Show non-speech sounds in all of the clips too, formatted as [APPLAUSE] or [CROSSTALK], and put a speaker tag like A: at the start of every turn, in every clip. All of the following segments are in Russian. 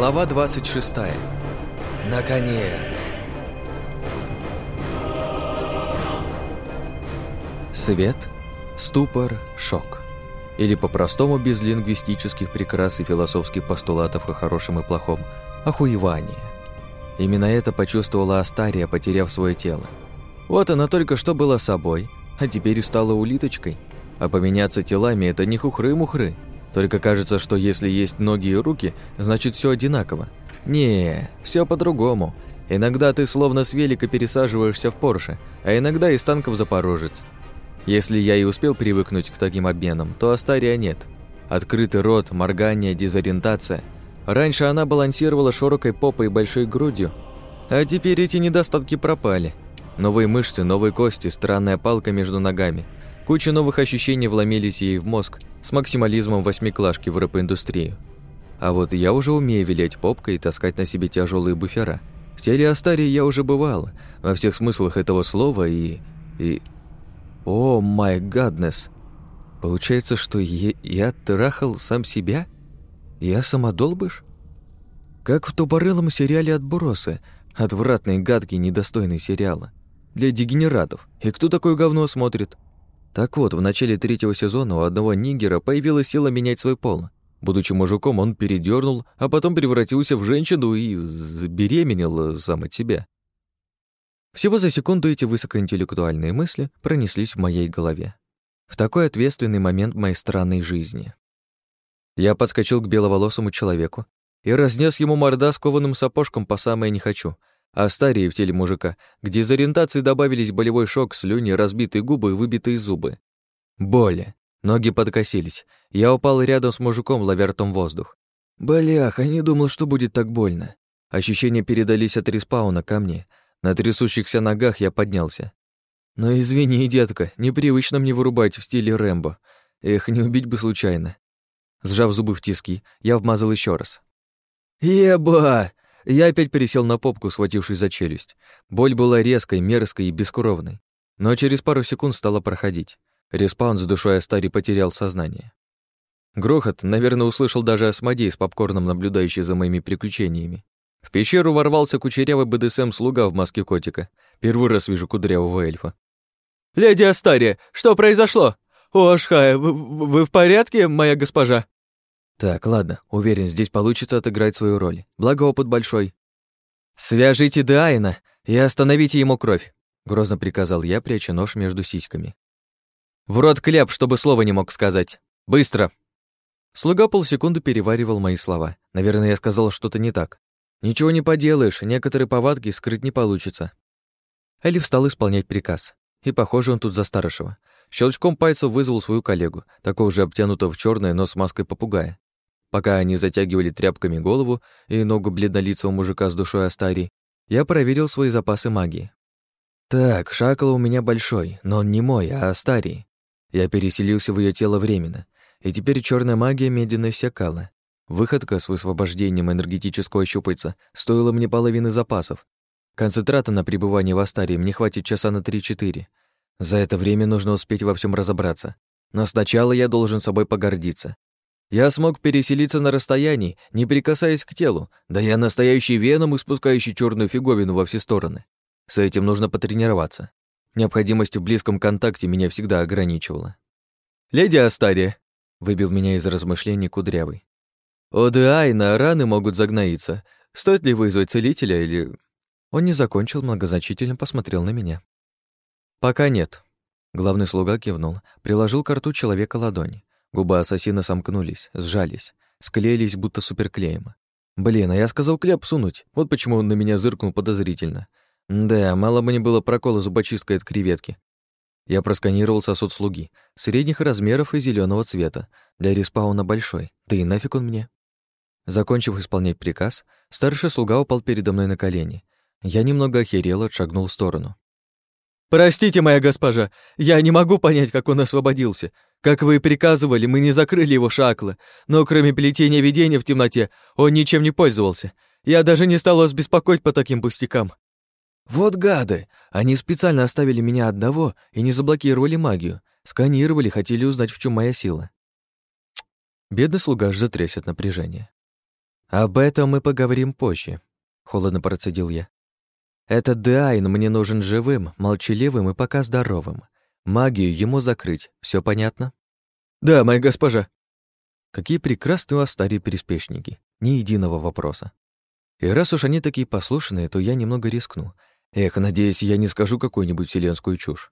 A: Глава 26. Наконец. Свет, ступор, шок. Или по-простому без лингвистических прикрас и философских постулатов о хорошем и плохом, охуевание. Именно это почувствовала Астария, потеряв свое тело. Вот она только что была собой, а теперь стала улиточкой. А поменяться телами – это не хухры-мухры. Только кажется, что если есть ноги и руки, значит все одинаково. Не, все по-другому. Иногда ты словно с велика пересаживаешься в Порше, а иногда из танков Запорожец. Если я и успел привыкнуть к таким обменам, то Астария нет. Открытый рот, моргание, дезориентация. Раньше она балансировала широкой попой и большой грудью, а теперь эти недостатки пропали. Новые мышцы, новые кости, странная палка между ногами. Куча новых ощущений вломились ей в мозг с максимализмом восьмиклашки в рэп-индустрию. А вот я уже умею вилять попкой и таскать на себе тяжелые буфера. В теле Астарии я уже бывал, во всех смыслах этого слова и... и... О, май гаднес! Получается, что я, я трахал сам себя? Я самодолбыш? Как в тупорылом сериале «Отбросы», отвратный, гадкий, недостойный сериала. Для дегенератов. И кто такое говно смотрит? Так вот, в начале третьего сезона у одного нигера появилась сила менять свой пол. Будучи мужиком, он передернул, а потом превратился в женщину и забеременел сам от себя. Всего за секунду эти высокоинтеллектуальные мысли пронеслись в моей голове. В такой ответственный момент моей странной жизни. Я подскочил к беловолосому человеку и разнес ему морда с кованым сапожком по самое не хочу, а старее в теле мужика, где из ориентации добавились болевой шок, слюни, разбитые губы и выбитые зубы. Боли. Ноги подкосились. Я упал рядом с мужиком, ловя ртом воздух. Блях, не думал, что будет так больно. Ощущения передались от респауна ко мне. На трясущихся ногах я поднялся. Но извини, детка, непривычно мне вырубать в стиле Рэмбо. Эх, не убить бы случайно. Сжав зубы в тиски, я вмазал еще раз. «Еба!» Я опять пересел на попку, схватившись за челюсть. Боль была резкой, мерзкой и бескровной. Но через пару секунд стала проходить. Респаун с душой Астари потерял сознание. Грохот, наверное, услышал даже Асмодей с попкорном, наблюдающий за моими приключениями. В пещеру ворвался кучерявый БДСМ-слуга в маске котика. Первый раз вижу кудрявого эльфа.
B: «Леди Астария, что произошло? О, Ашхая, вы, вы в порядке, моя госпожа?»
A: Так, ладно, уверен, здесь получится отыграть свою роль. Благо опыт большой. «Свяжите Дайна и остановите ему кровь», — грозно приказал я, пряча нож между сиськами. «В рот кляп, чтобы слова не мог сказать. Быстро!» Слуга полсекунды переваривал мои слова. Наверное, я сказал что-то не так. Ничего не поделаешь, некоторые повадки скрыть не получится. Эли встал исполнять приказ. И, похоже, он тут за старшего. Щелчком пальцев вызвал свою коллегу, такого же обтянутого в черное, но с маской попугая. Пока они затягивали тряпками голову и ногу бледнолицего мужика с душой Астарии, я проверил свои запасы магии. Так, шакал у меня большой, но он не мой, а Астарии. Я переселился в ее тело временно, и теперь черная магия медленно иссякала. Выходка с высвобождением энергетического щупальца стоила мне половины запасов. Концентрата на пребывание в Астарии мне хватит часа на 3-4. За это время нужно успеть во всем разобраться. Но сначала я должен собой погордиться. Я смог переселиться на расстоянии, не прикасаясь к телу, да я настоящий веном, испускающий черную фиговину во все стороны. С этим нужно потренироваться. Необходимость в близком контакте меня всегда ограничивала.
B: «Леди Астария», —
A: выбил меня из размышлений кудрявый.
B: «О, да, и на раны могут загноиться. Стоит ли вызвать целителя или...»
A: Он не закончил, многозначительно посмотрел на меня. «Пока нет». Главный слуга кивнул, приложил к рту человека ладонь. Губы ассасина сомкнулись, сжались, склеились, будто суперклеем. Блин, а я сказал кляп сунуть, вот почему он на меня зыркнул подозрительно. Да, мало бы не было прокола зубочисткой от креветки. Я просканировал сосуд слуги, средних размеров и зеленого цвета, для респауна большой, да и нафиг он мне. Закончив исполнять приказ, старший слуга упал передо мной на колени. Я немного охерел, отшагнул в сторону.
B: «Простите, моя госпожа, я не могу понять, как он освободился. Как вы и приказывали, мы не закрыли его шаклы, но кроме плетения видения в темноте, он ничем не пользовался. Я даже не стал вас беспокоить по таким пустякам».
A: «Вот гады! Они специально оставили меня одного и не заблокировали магию. Сканировали, хотели узнать, в чем моя сила». Бедный слуга аж затрясет напряжение.
B: «Об этом мы поговорим позже», — холодно процедил я. «Этот Деайн мне нужен живым, молчаливым и пока здоровым. Магию ему закрыть, все понятно?» «Да, моя госпожа». Какие прекрасные у Астарии переспешники, ни единого вопроса. И раз уж они такие послушные, то я немного рискну. Эх, надеюсь, я не скажу какую-нибудь вселенскую чушь.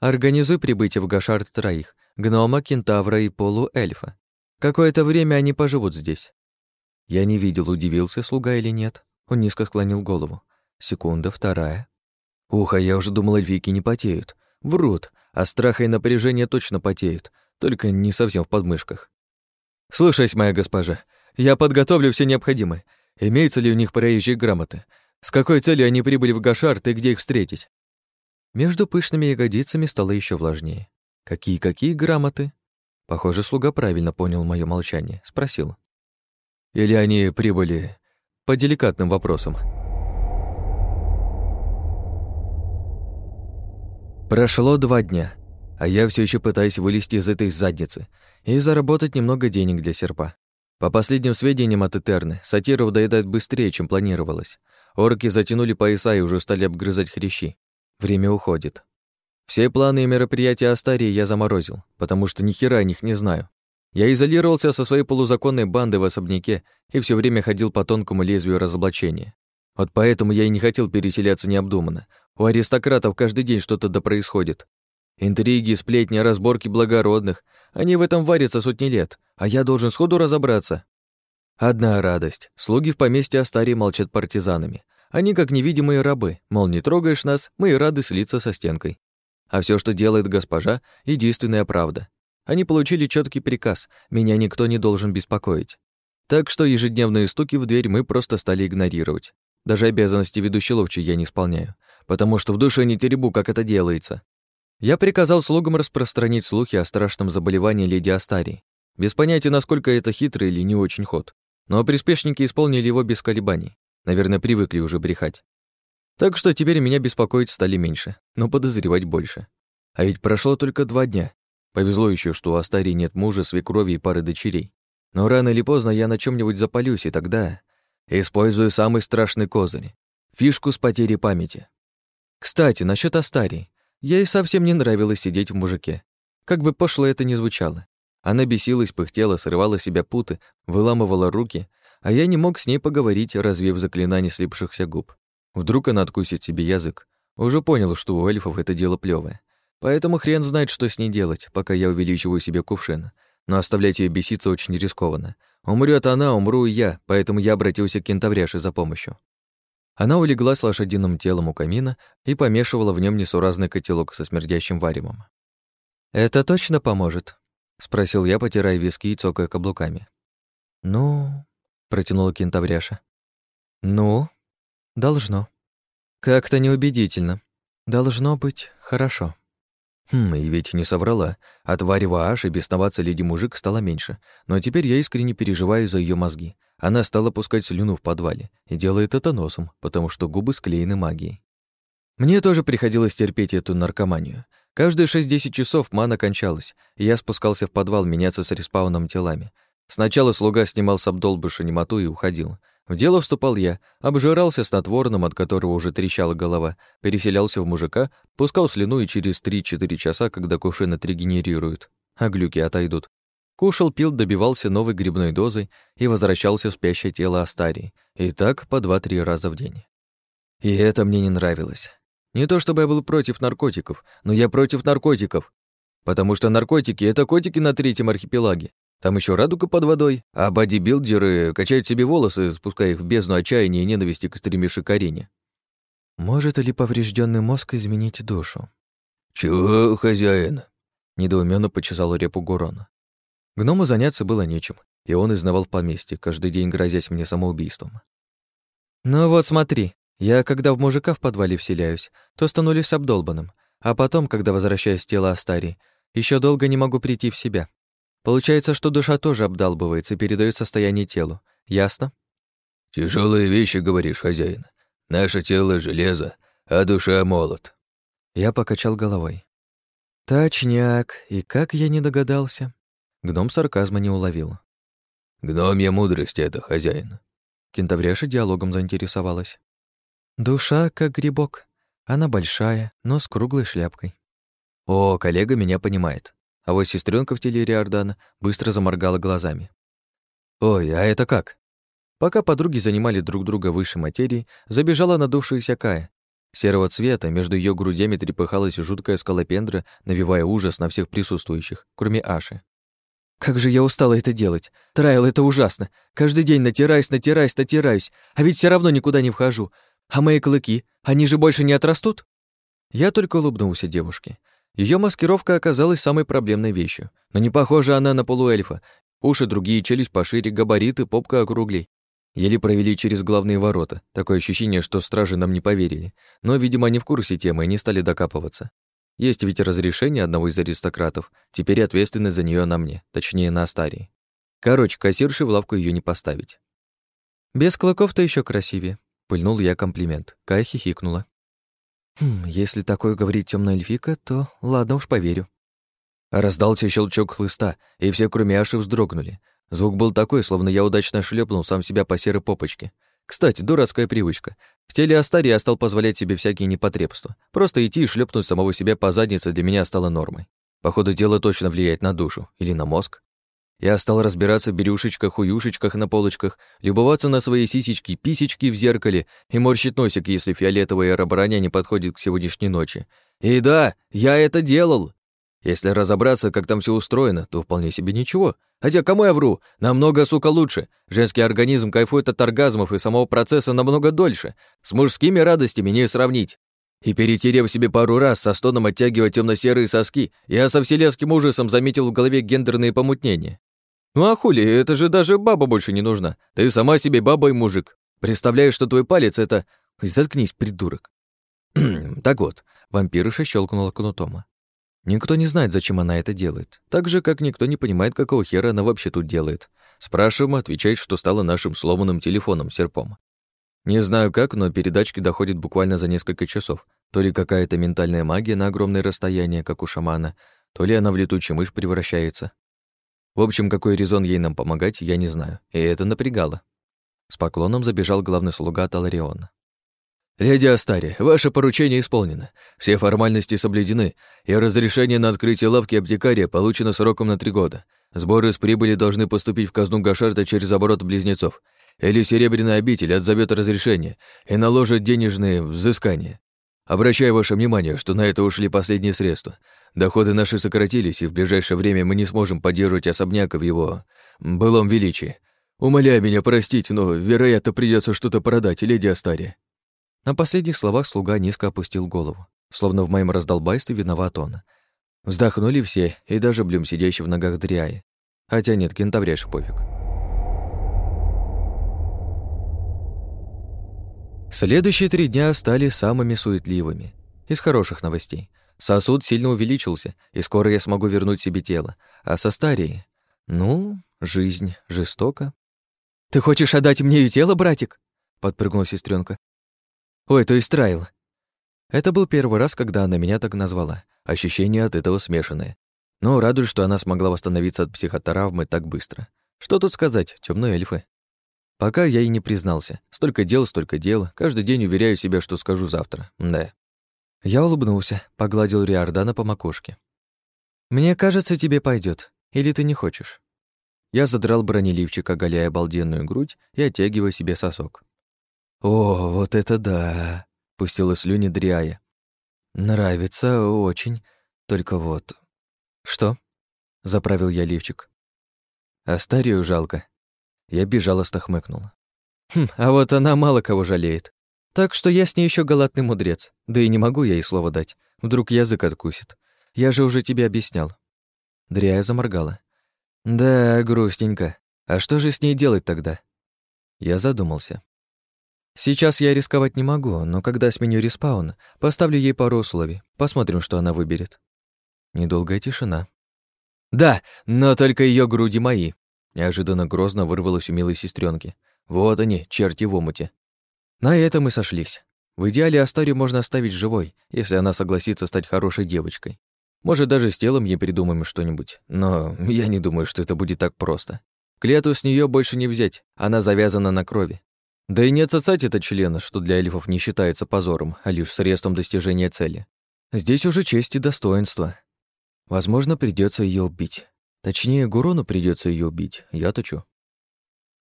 B: Организуй прибытие в Гашард троих, гнома, кентавра и полуэльфа. Какое-то время они поживут здесь. Я не видел, удивился слуга или нет. Он низко склонил голову. Секунда, вторая. Ух, а я уже думал, эльфийки не потеют. Врут, а страха и напряжения точно потеют, только не совсем в подмышках. «Слушаюсь, моя госпожа, я подготовлю все необходимое. Имеются ли у них проезжие грамоты? С какой целью они прибыли в Гашарт и где их встретить?» Между пышными ягодицами стало еще влажнее. «Какие-какие грамоты?» Похоже, слуга правильно понял мое молчание. Спросил. Или они прибыли по деликатным вопросам? Прошло два дня, а я все еще пытаюсь вылезти из этой задницы и заработать немного денег для серпа. По последним сведениям от Этерны, сатиров доедают быстрее, чем планировалось. Орки затянули пояса и уже стали обгрызать хрящи. Время уходит. Все планы и мероприятия Астарии я заморозил, потому что ни хера о них не знаю. Я изолировался со своей полузаконной бандой в особняке и все время ходил по тонкому лезвию разоблачения. Вот поэтому я и не хотел переселяться необдуманно. У аристократов каждый день что-то да происходит. Интриги, сплетни, разборки благородных. Они в этом варятся сотни лет, а я должен сходу разобраться. Одна радость. Слуги в поместье Астарии молчат партизанами. Они как невидимые рабы, мол, не трогаешь нас, мы и рады слиться со стенкой. А все, что делает госпожа, единственная правда. Они получили четкий приказ, меня никто не должен беспокоить. Так что ежедневные стуки в дверь мы просто стали игнорировать. Даже обязанности ведущей ловчей я не исполняю, потому что в душе не теребу, как это делается. Я приказал слугам распространить слухи о страшном заболевании леди Астарии, без понятия, насколько это хитрый или не очень ход. Но приспешники исполнили его без колебаний. Наверное, привыкли уже брехать. Так что теперь меня беспокоить стали меньше, но подозревать больше. А ведь прошло только два дня, Повезло еще, что у Астарии нет мужа, свекрови и пары дочерей. Но рано или поздно я на чем нибудь запалюсь, и тогда использую самый страшный козырь — фишку с потерей памяти. Кстати, насчет Астарии. Ей совсем не нравилось сидеть в мужике. Как бы пошло это ни звучало. Она бесилась, пыхтела, срывала себя путы, выламывала руки, а я не мог с ней поговорить, развев заклинание слипшихся губ. Вдруг она откусит себе язык. Уже понял, что у эльфов это дело плевое. Поэтому хрен знает, что с ней делать, пока я увеличиваю себе кувшин. Но оставлять ее беситься очень рискованно. Умрет она, умру и я, поэтому я обратился к кентавряше за помощью. Она улеглась лошадиным телом у камина и помешивала в нем несуразный котелок со смердящим варевом. «Это точно поможет?» — спросил я, потирая виски и цокая каблуками. «Ну...» — протянула кентавряша. «Ну...» «Должно. Как-то неубедительно. Должно быть хорошо». Хм, и ведь не соврала. От варева аж и бесноваться леди-мужик стало меньше. Но теперь я искренне переживаю за ее мозги. Она стала пускать слюну в подвале. И делает это носом, потому что губы склеены магией. Мне тоже приходилось терпеть эту наркоманию. Каждые 6-10 часов мана кончалась, и я спускался в подвал меняться с респауном телами. Сначала слуга снимал с обдолбыша немоту и уходил. В дело вступал я, обжирался снотворным, от которого уже трещала голова, переселялся в мужика, пускал слюну и через 3-4 часа, когда кувшин отрегенерирует, а глюки отойдут. Кушал, пил, добивался новой грибной дозой и возвращался в спящее тело Астарии. И так по 2-3 раза в день. И это мне не нравилось. Не то чтобы я был против наркотиков, но я против наркотиков. Потому что наркотики — это котики на третьем архипелаге, там еще радуга под водой, а бодибилдеры качают себе волосы, спуская их в бездну отчаяния и ненависти к стремеше к арене. Может ли поврежденный мозг изменить душу?
A: «Чего, хозяин?»
B: — недоуменно почесал репу Гурона. Гному заняться было нечем, и он изнавал поместье, каждый день грозясь мне самоубийством. «Ну вот смотри, я, когда в мужика в подвале вселяюсь, то становлюсь обдолбанным, а потом, когда возвращаюсь в тело Астарии, еще долго не могу прийти в себя, Получается, что душа тоже обдалбывается и передает состояние телу. Ясно?
A: Тяжелые вещи, говоришь, хозяин. Наше тело — железо, а душа — молот.
B: Я покачал головой. Точняк, и как я не догадался. Гном сарказма не уловил.
A: Гномья мудрость это, хозяин.
B: Кентавряша диалогом заинтересовалась. Душа как грибок. Она большая, но с круглой шляпкой. О, коллега меня понимает. А вот сестренка в теле Риордана быстро заморгала глазами. Ой, а это как? Пока подруги занимали друг друга выше материи, забежала надувшаяся Кая. Серого цвета между ее грудями трепыхалась жуткая скалопендра, навевая ужас на всех присутствующих, кроме Аши. «Как же я устала это делать! Трайл, это ужасно! Каждый день натираюсь, натираюсь, натираюсь, а ведь все равно никуда не вхожу. А мои клыки, они же больше не отрастут?» Я только улыбнулся девушке. Ее маскировка оказалась самой проблемной вещью. Но не похожа она на полуэльфа. Уши другие, челюсть пошире, габариты, попка округлей. Еле провели через главные ворота. Такое ощущение, что стражи нам не поверили. Но, видимо, они в курсе темы и не стали докапываться. Есть ведь разрешение одного из аристократов. Теперь ответственность за нее на мне, точнее, на Астарии. Короче, кассирши в лавку ее не поставить. Без клыков-то еще красивее. Пыльнул я комплимент. Кая хихикнула. Хм, если такое говорит темная эльфика, то ладно уж поверю. Раздался щелчок хлыста, и все, кроме Аши, вздрогнули. Звук был такой, словно я удачно шлепнул сам себя по серой попочке. Кстати, дурацкая привычка. В теле Астари я стал позволять себе всякие непотребства. Просто идти и шлепнуть самого себя по заднице для меня стало нормой. Походу, дело точно влияет на душу или на мозг. Я стал разбираться в берюшечках, уюшечках на полочках, любоваться на свои сисечки, писечки в зеркале и морщить носик, если фиолетовая аэроброня не подходит к сегодняшней ночи. И да, я это делал. Если разобраться, как там все устроено, то вполне себе ничего. Хотя кому я вру? Намного, сука, лучше. Женский организм кайфует от оргазмов и самого процесса намного дольше. С мужскими радостями не сравнить. И перетерев себе пару раз, со стоном оттягивая темно серые соски, я со вселенским ужасом заметил в голове гендерные помутнения. Ну а хули, это же даже баба больше не нужна. Ты сама себе баба и мужик. Представляешь, что твой палец — это... Заткнись, придурок. [CLEARS THROAT] так вот, вампирыша щелкнула кнутом. Никто не знает, зачем она это делает. Так же, как никто не понимает, какого хера она вообще тут делает. Спрашиваем, отвечает, что стало нашим сломанным телефоном серпом. Не знаю как, но передачки доходят буквально за несколько часов. То ли какая-то ментальная магия на огромное расстояние, как у шамана, то ли она в летучую мышь превращается. В общем, какой резон ей нам помогать, я не знаю, и это напрягало. С поклоном забежал главный слуга Талариона. «Леди Астари, ваше поручение исполнено. Все формальности соблюдены, и разрешение на открытие лавки аптекария получено сроком на три года. Сборы с прибыли должны поступить в казну Гашарта через оборот близнецов. Или Серебряный обитель отзовет разрешение и наложит денежные взыскания. Обращаю ваше внимание, что на это ушли последние средства. Доходы наши сократились, и в ближайшее время мы не сможем поддерживать особняк в его былом величии. Умоляю меня простить, но, вероятно, придется что-то продать, леди Астария». На последних словах слуга низко опустил голову, словно в моем раздолбайстве виноват он. Вздохнули все, и даже Блюм, сидящий в ногах Дриаи. Хотя нет, кентавряши пофиг. Следующие три дня стали самыми суетливыми. Из хороших новостей. Сосуд сильно увеличился, и скоро я смогу вернуть себе тело. А со старей... Ну, жизнь жестока. «Ты хочешь отдать мне и тело, братик?» — подпрыгнула сестренка. Ой, то есть Трайл. Это был первый раз, когда она меня так назвала. Ощущения от этого смешанные. Но радует, что она смогла восстановиться от психотравмы так быстро. Что тут сказать, темные эльфы. Пока я и не признался. Столько дел, столько дел. Каждый день уверяю себя, что скажу завтра. Да. Я улыбнулся, погладил Риордана по макушке. «Мне кажется, тебе пойдет. Или ты не хочешь?» Я задрал бронеливчик, оголяя обалденную грудь и оттягивая себе сосок. «О, вот это да!» — пустила слюни Дриая. «Нравится очень, только вот...» «Что?» — заправил я лифчик. «Астарию жалко». Я безжалостно хмыкнула. «Хм, а вот она мало кого жалеет. Так что я с ней еще галатный мудрец. Да и не могу я ей слово дать. Вдруг язык откусит. Я же уже тебе объяснял». Дряя заморгала. «Да, грустненько. А что же с ней делать тогда?» Я задумался. Сейчас я рисковать не могу, но когда сменю респаун, поставлю ей пару условий. Посмотрим, что она выберет. Недолгая тишина. Да, но только ее груди мои. Неожиданно грозно вырвалось у милой сестренки. Вот они, черти в омуте. На этом мы сошлись. В идеале Астарию можно оставить живой, если она согласится стать хорошей девочкой. Может, даже с телом ей придумаем что-нибудь, но я не думаю, что это будет так просто.
A: Клету с нее больше не взять, она завязана на крови. Да и не отсосать это члена, что для эльфов не считается позором, а лишь средством достижения цели. Здесь уже честь и достоинство. Возможно, придется ее убить. Точнее, Гурону придется ее убить, я-то чё.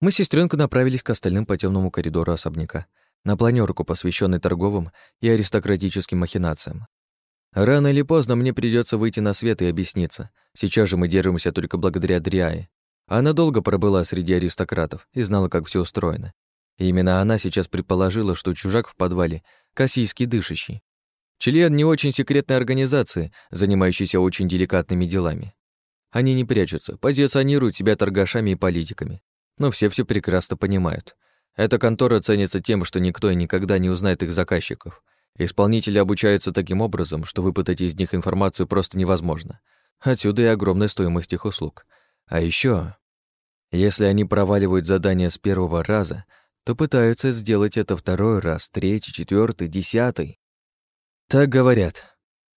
A: Мы с сестренкой направились к остальным по темному коридору особняка, на планерку, посвященной торговым и аристократическим махинациям. Рано или поздно мне придется выйти на свет и объясниться. Сейчас же мы держимся только благодаря Дриае. Она долго пробыла среди аристократов и знала, как все устроено. И именно она сейчас предположила, что чужак в подвале — кассийский дышащий. Член не очень секретной организации, занимающейся очень деликатными делами. Они не прячутся, позиционируют себя торгашами и политиками. Но все все прекрасно понимают. Эта контора ценится тем, что никто и никогда не узнает их заказчиков. Исполнители обучаются таким образом, что выпытать из них информацию просто невозможно. Отсюда и огромная стоимость их услуг. А еще, если они проваливают задание с первого раза, то пытаются сделать это второй раз, третий, четвертый, десятый. Так говорят,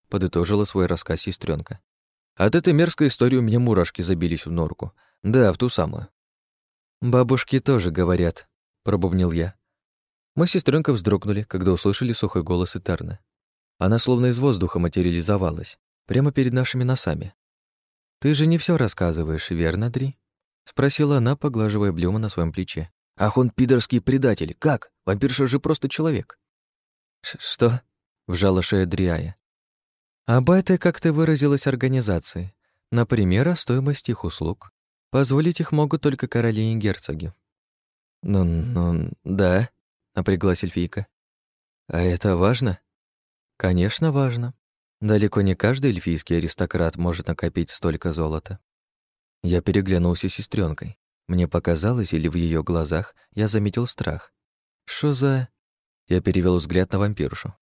A: подытожила свой рассказ сестренка. От этой мерзкой истории у меня мурашки забились в норку. Да, в ту самую. Бабушки тоже говорят, пробубнил я. Мы с сестренкой вздрогнули, когда услышали сухой голос Этерны. Она словно из воздуха материализовалась, прямо перед нашими носами. «Ты же не все рассказываешь, верно, Дри?» — спросила она, поглаживая Блюма на своем плече. «Ах, он пидорский предатель! Как? Вампирша же просто человек!» «Что?» — вжала шея Дриая. «Об этой, как ты выразилась, организации. Например, о стоимости их услуг. Позволить их могут только короли и герцоги». «Ну, ну, да», — напряглась эльфийка. «А это важно?» «Конечно, важно. Далеко не каждый эльфийский аристократ может накопить столько золота». Я переглянулся с сестренкой. Мне показалось, или в ее глазах я заметил страх. «Что за...» Я перевел взгляд на вампиршу.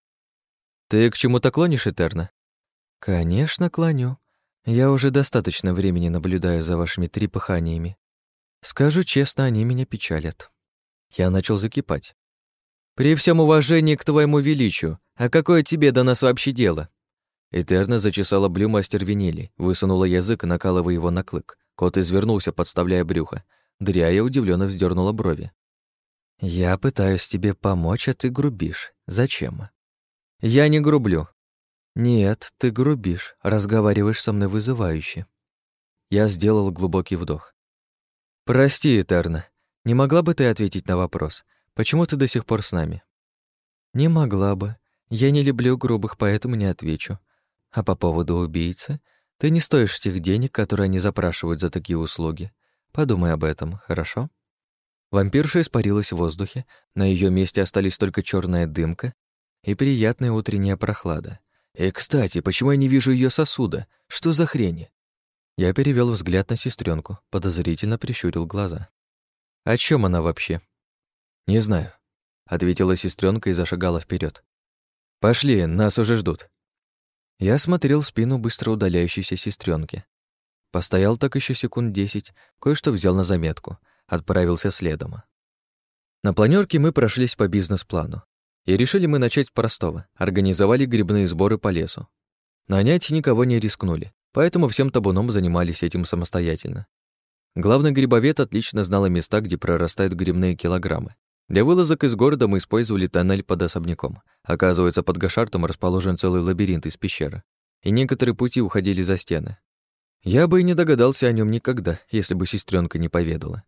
A: «Ты к чему-то клонишь, Этерна?» «Конечно, клоню. Я уже достаточно времени наблюдаю за вашими трепыханиями. Скажу честно, они меня печалят». Я начал закипать. «При всем уважении к твоему величию, а какое тебе до нас вообще дело?» Этерна зачесала Блюма остервенели, высунула язык, накалывая его на клык. Кот извернулся, подставляя брюхо. Дряя удивленно вздернула брови. «Я пытаюсь тебе помочь, а ты грубишь. Зачем?» «Я не грублю». «Нет, ты грубишь, разговариваешь со мной вызывающе». Я сделал глубокий вдох. «Прости, Этерна, не могла бы ты ответить на вопрос, почему ты до сих пор с нами?» «Не могла бы. Я не люблю грубых, поэтому не отвечу. А по поводу убийцы, ты не стоишь тех денег, которые они запрашивают за такие услуги. Подумай об этом, хорошо?» Вампирша испарилась в воздухе, на ее месте остались только черная дымка и приятная утренняя прохлада. «И, кстати, почему я не вижу ее сосуда? Что за хрень?» Я перевел взгляд на сестренку, подозрительно прищурил глаза. «О чем она вообще?» «Не знаю», — ответила сестренка и зашагала вперед. «Пошли, нас уже ждут». Я смотрел в спину быстро удаляющейся сестренки. Постоял так еще секунд десять, кое-что взял на заметку, отправился следом. На планерке мы прошлись по бизнес-плану. И решили мы начать с простого. Организовали грибные сборы по лесу. Нанять никого не рискнули, поэтому всем табуном занимались этим самостоятельно. Главный грибовед отлично знал места, где прорастают грибные килограммы. Для вылазок из города мы использовали тоннель под особняком. Оказывается, под Гашартом расположен целый лабиринт из пещеры. И некоторые пути уходили за стены. Я бы и не догадался о нем никогда, если бы сестренка не поведала.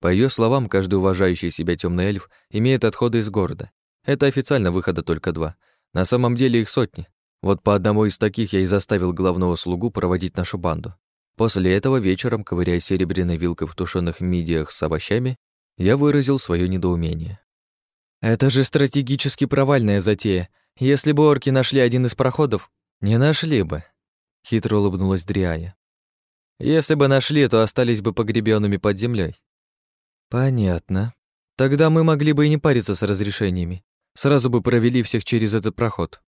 A: По ее словам, каждый уважающий себя темный эльф имеет отходы из города. Это официально выхода только два. На самом деле их сотни. Вот по одному из таких я и заставил главного слугу проводить нашу банду. После этого вечером, ковыряя серебряной вилкой в тушеных мидиях с овощами, я выразил свое недоумение. «Это же стратегически провальная затея. Если бы орки нашли один из проходов, не нашли бы», — хитро улыбнулась Дриая. Если бы нашли, то остались бы погребенными под землей. Понятно. Тогда мы могли бы и не париться с разрешениями. Сразу бы провели всех через этот проход.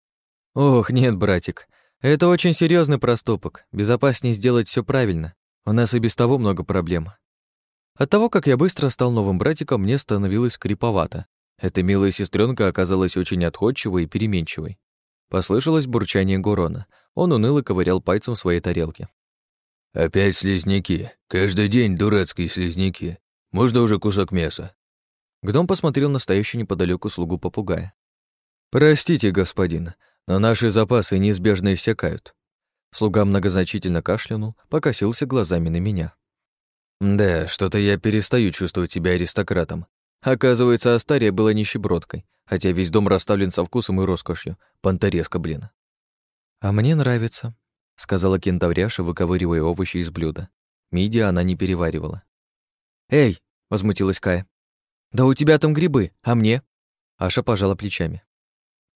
A: Ох, нет, братик. Это очень серьезный проступок. Безопаснее сделать все правильно. У нас и без того много проблем. От того, как я быстро стал новым братиком, мне становилось криповато. Эта милая сестренка оказалась очень отходчивой и переменчивой. Послышалось бурчание Гурона. Он уныло ковырял пальцем в своей тарелке.
C: «Опять слизняки. Каждый день дурацкие слизняки. Можно уже кусок мяса?»
A: Гном посмотрел на стоящую неподалеку слугу попугая.
B: «Простите, господин, но наши запасы неизбежно иссякают». Слуга многозначительно кашлянул, покосился глазами на меня. «Да, что-то я перестаю чувствовать себя аристократом. Оказывается, Астария была нищебродкой, хотя весь дом расставлен со вкусом и роскошью. Понтареска, блин». «А мне нравится», — сказала кентавряша, выковыривая овощи из блюда. Мидия она не переваривала. «Эй!» — возмутилась Кая. «Да у тебя там грибы, а мне?» Аша пожала плечами.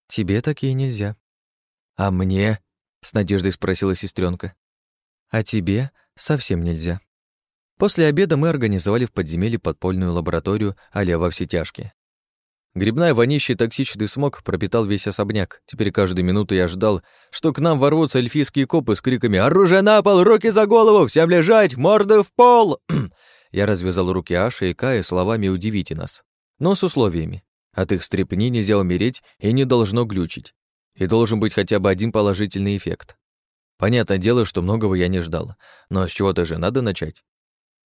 B: «Тебе такие нельзя». «А мне?» — с надеждой спросила сестренка. «А тебе совсем нельзя». После обеда мы организовали в подземелье подпольную лабораторию а во все тяжкие. Грибная вонища и токсичный смог пропитал весь особняк. Теперь каждую минуту я ждал, что к нам ворвутся эльфийские копы с криками «Оружие на пол! Руки за голову! Всем лежать! Морды в пол!» Я развязал руки Аши и Кая словами «Удивите нас». Но с условиями. От их стрепни нельзя умереть и не должно глючить. И должен быть хотя бы один положительный эффект. Понятное дело, что многого я не ждал. Но с чего-то же надо начать.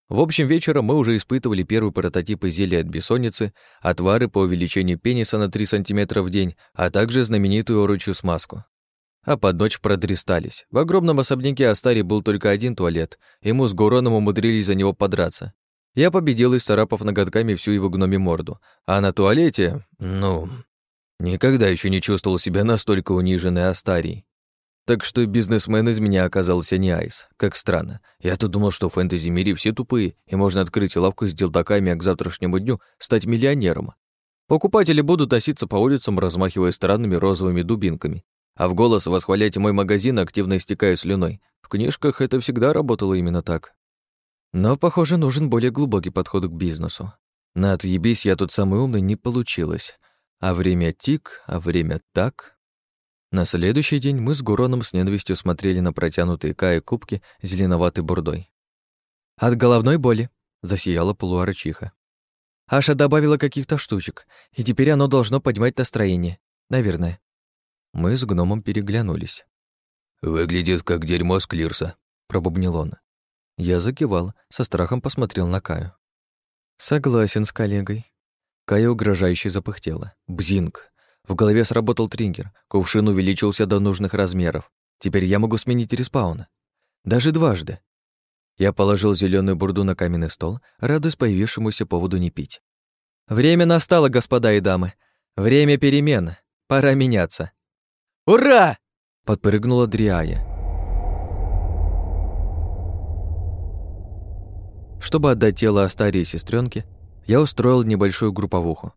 B: В общем, вечером мы уже испытывали первый прототип зелья от бессонницы, отвары по увеличению пениса на 3 см в день, а также знаменитую оручью смазку. А под ночь продрестались. В огромном особняке Астари был только один туалет, и мы с Гуроном умудрились за него подраться. Я победил, исцарапав ноготками всю его гноми морду. А на туалете, ну... Никогда еще не чувствовал себя настолько униженной Астарией. Так что бизнесмен из меня оказался не айс. Как странно. Я-то думал, что в фэнтези-мире все тупые, и можно открыть лавку с делдаками, а к завтрашнему дню стать миллионером. Покупатели будут носиться по улицам, размахивая странными розовыми дубинками. А в голос восхвалять мой магазин, активно истекая слюной. В книжках это всегда работало именно так. Но, похоже, нужен более глубокий подход к бизнесу. На отъебись я тут самый умный не получилось. А время тик, а время так. На следующий день мы с Гуроном с ненавистью смотрели на протянутые Кае кубки зеленоватой бурдой. «От головной боли», — засияла полуарычиха. «Аша добавила каких-то штучек, и теперь оно должно поднимать настроение. Наверное». Мы с гномом переглянулись.
C: «Выглядит как дерьмо с Клирса», — пробубнил он.
A: Я закивал, со страхом посмотрел на Каю. «Согласен с коллегой». Кая угрожающе запыхтела. «Бзинг!» В голове сработал триггер, кувшин увеличился до нужных размеров. Теперь я могу сменить респаун. Даже дважды. Я положил зеленую бурду на каменный стол, радуясь появившемуся поводу не пить. «Время настало, господа и дамы. Время перемен. Пора меняться». «Ура!» — подпрыгнула Дриая. Чтобы отдать тело Астарии сестренке, я устроил небольшую групповуху.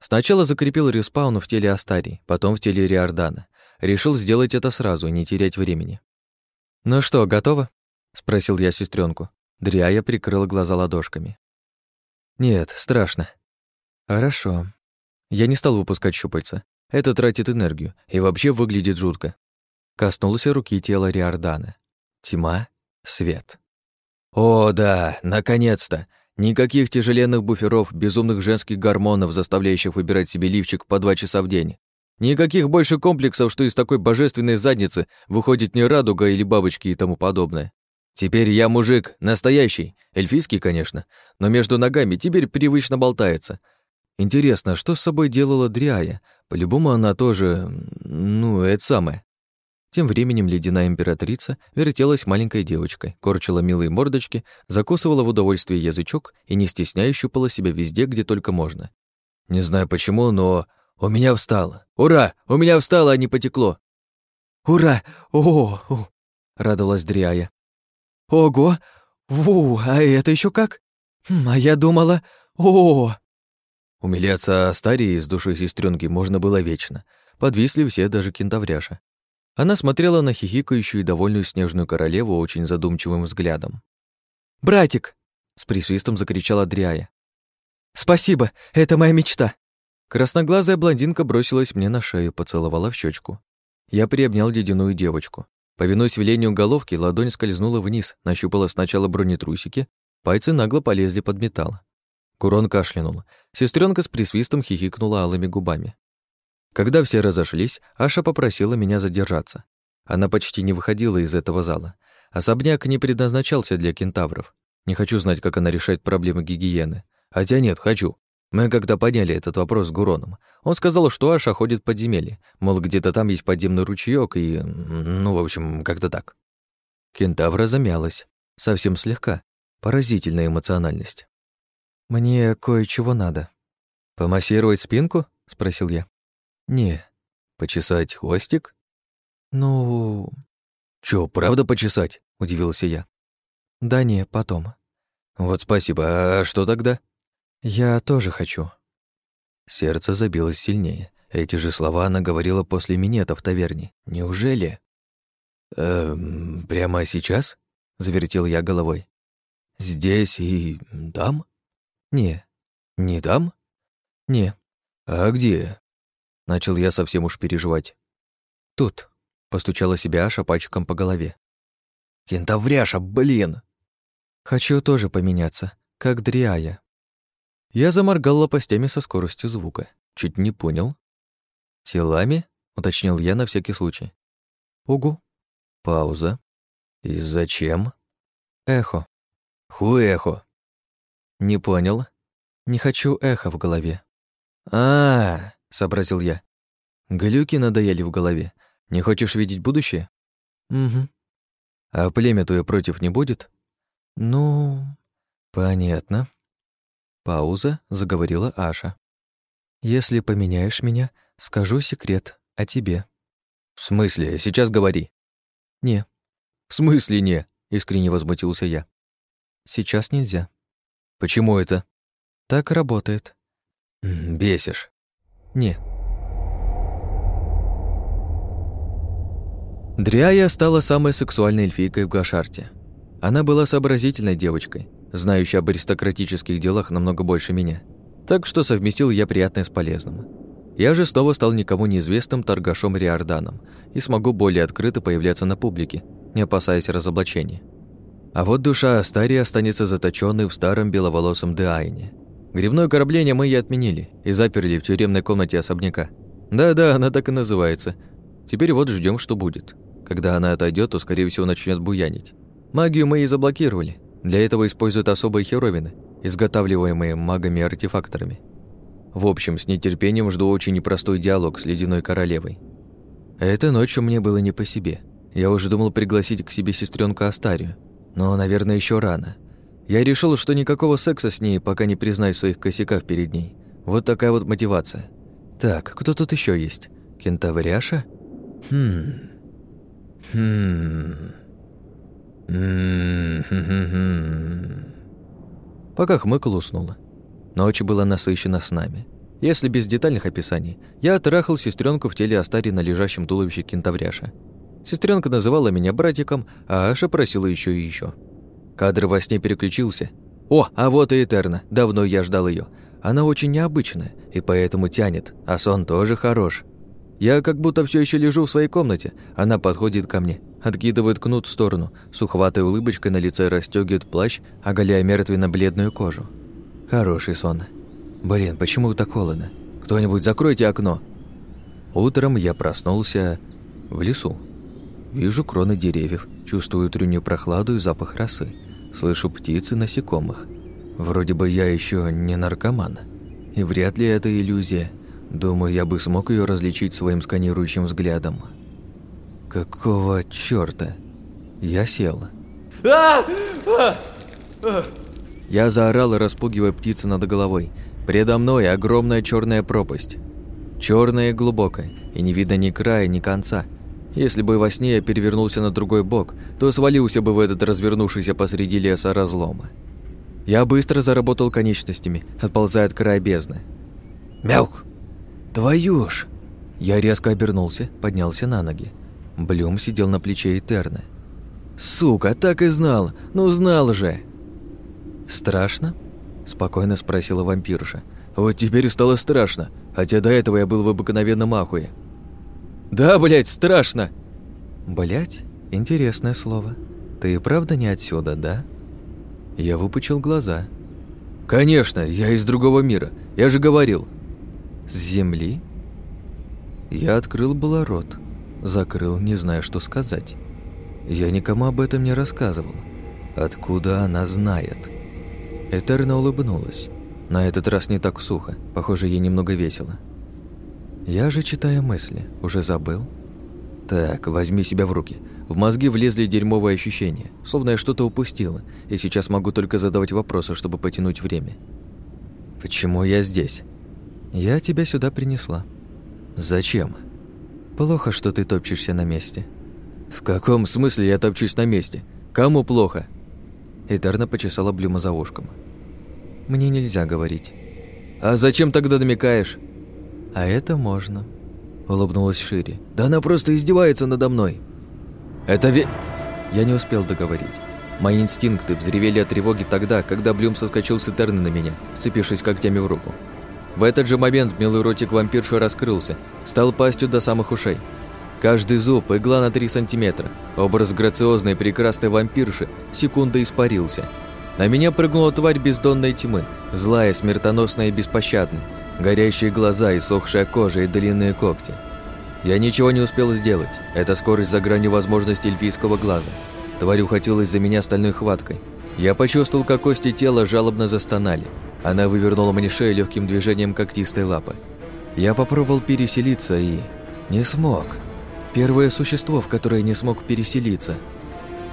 A: Сначала закрепил респаун в теле Астарии, потом в теле Риордана. Решил сделать это сразу, не терять времени. «Ну что, готово?» — спросил я сестренку. Дриая прикрыла глаза ладошками. «Нет, страшно». «Хорошо». Я не стал выпускать щупальца. Это тратит энергию и вообще выглядит жутко. Коснулся руки тела Риордана. Тьма, свет. «О, да, наконец-то! Никаких тяжеленных буферов, безумных женских гормонов, заставляющих выбирать себе лифчик по два часа в день. Никаких больше комплексов, что из такой божественной задницы выходит не радуга или бабочки и тому подобное. Теперь я мужик, настоящий, эльфийский, конечно, но между ногами теперь привычно болтается. Интересно, что с собой делала Дриая? По-любому она тоже, ну, это самое. Тем временем ледяная императрица вертелась маленькой девочкой, корчила милые мордочки, закусывала в удовольствие язычок и не стесняя щупала себя везде, где только можно. Не знаю почему, но у меня встало. Ура! У меня встало, а не потекло. Ура! О! -о радовалась Дриая. Ого! Ву! А это еще как? Хм, а я думала... О! Умиляться Астарии с душой сестренки можно было вечно. Подвисли все, даже кентавряша. Она смотрела на хихикающую и довольную снежную королеву очень задумчивым взглядом. «Братик!» — с присвистом закричала Дриая. «Спасибо, это моя мечта!» Красноглазая блондинка бросилась мне на шею, поцеловала в щечку. Я приобнял ледяную девочку. Повинуясь велению головки, ладонь скользнула вниз, нащупала сначала бронетрусики, пальцы нагло полезли под металл. Курон кашлянул. Сестренка с присвистом хихикнула алыми губами. Когда все разошлись, Аша попросила меня задержаться. Она почти не выходила из этого зала. Особняк не предназначался для кентавров. Не хочу знать, как она решает проблемы гигиены. Хотя нет, хочу. Мы когда подняли этот вопрос с Гуроном. Он сказал, что Аша ходит в подземелье. Мол, где-то там есть подземный ручеёк и... Ну, в общем, как-то так. Кентавра замялась. Совсем слегка. Поразительная эмоциональность.
B: «Мне кое-чего надо».
A: «Помассировать спинку?» — спросил я.
B: «Не».
A: «Почесать хвостик?»
B: «Ну...»
A: «Чё, правда почесать?» — удивился я.
B: «Да не, потом».
A: «Вот спасибо. А что тогда?»
B: «Я тоже хочу».
A: Сердце забилось сильнее. Эти же слова она говорила после минета в таверне. «Неужели?» «Эм, прямо сейчас?» — завертел я головой. «Здесь и там?»
B: «Не».
A: «Не там?»
B: «Не».
A: «А где?» Начал я совсем уж переживать.
B: «Тут», —
A: постучала себя Аша пальчиком по голове. «Кентавряша, блин!»
B: «Хочу тоже поменяться, как Дриая».
A: Я заморгал лопастями со скоростью звука. Чуть не понял. «Телами?» — уточнил я на всякий случай.
B: «Угу».
A: Пауза. «И зачем?»
B: «Эхо».
A: «Хуэхо».
B: «Не понял. Не хочу эхо в голове».
A: А, -а, -а сообразил я. «Глюки надоели в голове. Не хочешь видеть будущее?»
B: «Угу».
A: «А племя твое против не будет?»
B: «Ну...»
A: «Понятно».
B: Пауза, заговорила Аша. «Если поменяешь меня, скажу секрет о тебе».
A: «В смысле? Сейчас говори».
B: «Не».
A: «В смысле не?» — искренне возмутился я.
B: «Сейчас нельзя».
A: «Почему это?»
B: «Так работает».
A: «Бесишь».
B: «Не».
A: Дриая стала самой сексуальной эльфийкой в Гашарте. Она была сообразительной девочкой, знающей об аристократических делах намного больше меня. Так что совместил я приятное с полезным. Я же снова стал никому неизвестным торгашом Риорданом и смогу более открыто появляться на публике, не опасаясь разоблачения. А вот душа Астарии останется заточенной в старом беловолосом Деайне. Грибное корабление мы и отменили и заперли в тюремной комнате особняка. Да-да, она так и называется. Теперь вот ждем, что будет. Когда она отойдет, то, скорее всего, начнет буянить. Магию мы и заблокировали. Для этого используют особые херовины, изготавливаемые магами-артефакторами. В общем, с нетерпением жду очень непростой диалог с Ледяной Королевой. Этой ночью мне было не по себе. Я уже думал пригласить к себе сестренку Астарию, но, наверное, еще рано. Я решил, что никакого секса с ней, пока не признаю своих косяках перед ней. Вот такая вот мотивация. Так, кто тут еще есть? Кентавряша? Хм... Хм... Пока хмыкал, уснула. Ночь была насыщена с нами. Если без детальных описаний, я отрахал сестренку в теле Астари на лежащем туловище кентавряша. Сестренка называла меня братиком, а Аша просила еще и еще. Кадр во сне переключился. О, а вот и Этерна, давно я ждал ее. Она очень необычная, и поэтому тянет, а сон тоже хорош. Я как будто все еще лежу в своей комнате. Она подходит ко мне, откидывает кнут в сторону, с ухватой улыбочкой на лице расстегивает плащ, оголяя мертвенно-бледную кожу. Хороший сон. Блин, почему так холодно? Кто-нибудь закройте окно. Утром я проснулся в лесу. Вижу кроны деревьев, чувствую утреннюю прохладу и запах росы. Слышу птицы, насекомых. Вроде бы я еще не наркоман. И вряд ли это иллюзия. Думаю, я бы смог ее различить своим сканирующим взглядом. Какого чёрта? Я сел. Я заорал, распугивая птицы над головой. Предо мной огромная черная пропасть. Черная и глубокая, и не видно ни края, ни конца. Если бы во сне я перевернулся на другой бок, то свалился бы в этот развернувшийся посреди леса разлома. Я быстро заработал конечностями, отползая от края бездны. «Мяух!» «Твою ж!» Я резко обернулся, поднялся на ноги. Блюм сидел на плече Этерны. «Сука, так и знал! Ну знал же!» «Страшно?» – спокойно спросила вампирша. «Вот теперь стало страшно, хотя до этого я был в обыкновенном ахуе». «Да, блядь, страшно!» «Блядь? Интересное слово. Ты и правда не отсюда, да?» Я выпучил глаза. «Конечно, я из другого мира, я же говорил!» С земли? Я открыл было рот, закрыл, не зная, что сказать. Я никому об этом не рассказывал. Откуда она знает? Этерна улыбнулась. На этот раз не так сухо, похоже, ей немного весело. Я же читаю мысли, уже забыл. Так, возьми себя в руки. В мозги влезли дерьмовые ощущения, словно я что-то упустила, и сейчас могу только задавать вопросы, чтобы потянуть время. Почему я здесь? Я тебя сюда принесла. Зачем? Плохо, что ты топчешься на месте. В каком смысле я топчусь на месте? Кому плохо? Этерна почесала Блюма за ушком. Мне нельзя говорить. А зачем тогда намекаешь? А это можно. Улыбнулась шире. Да она просто издевается надо мной. Это ве... Я не успел договорить. Мои инстинкты взревели от тревоги тогда, когда Блюм соскочил с Этерны на меня, вцепившись когтями в руку. В этот же момент милый ротик вампирши раскрылся, стал пастью до самых ушей. Каждый зуб – игла на 3 сантиметра. Образ грациозной прекрасной вампирши секунда испарился. На меня прыгнула тварь бездонной тьмы, злая, смертоносная и беспощадная. Горящие глаза, иссохшая кожа и длинные когти. Я ничего не успел сделать. Это скорость за гранью возможностей эльфийского глаза. Тварь ухватилась за меня стальной хваткой. Я почувствовал, как кости тела жалобно застонали. Она вывернула мне шею легким движением когтистой лапы. Я попробовал переселиться и... не смог. Первое существо, в которое не смог переселиться.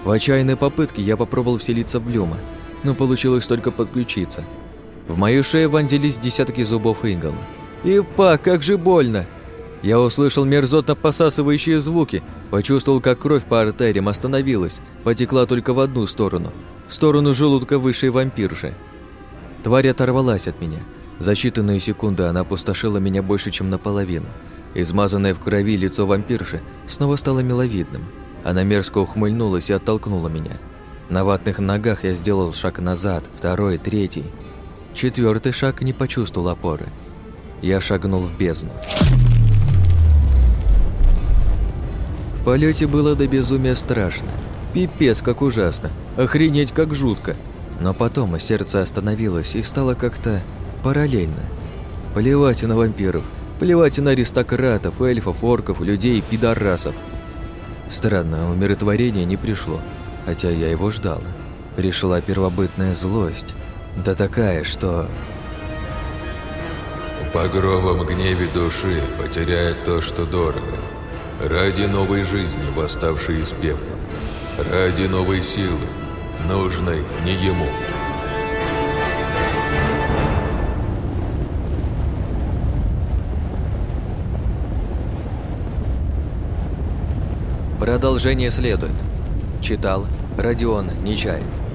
A: В отчаянной попытке я попробовал вселиться в Блюма, но получилось только подключиться. В мою шею вонзились десятки зубов игл. И па, как же больно! Я услышал мерзотно посасывающие звуки, почувствовал, как кровь по артериям остановилась, потекла только в одну сторону, в сторону желудка высшей вампирши. Тварь оторвалась от меня. За считанные секунды она опустошила меня больше, чем наполовину. Измазанное в крови лицо вампирши снова стало миловидным. Она мерзко ухмыльнулась и оттолкнула меня. На ватных ногах я сделал шаг назад, второй, третий. Четвертый шаг не почувствовал опоры. Я шагнул в бездну. В полете было до безумия страшно. Пипец, как ужасно. Охренеть, как жутко. Но потом сердце остановилось и стало как-то параллельно. Плевать на вампиров, плевать на аристократов, эльфов, орков, людей, пидорасов. Странно, умиротворение не пришло, хотя я его ждал. Пришла первобытная злость, да такая, что...
C: В багровом гневе души потеряет то, что дорого. Ради новой жизни, восставшей из пепла. Ради новой силы, нужной не ему.
A: Продолжение следует. Читал Родион Нечаев.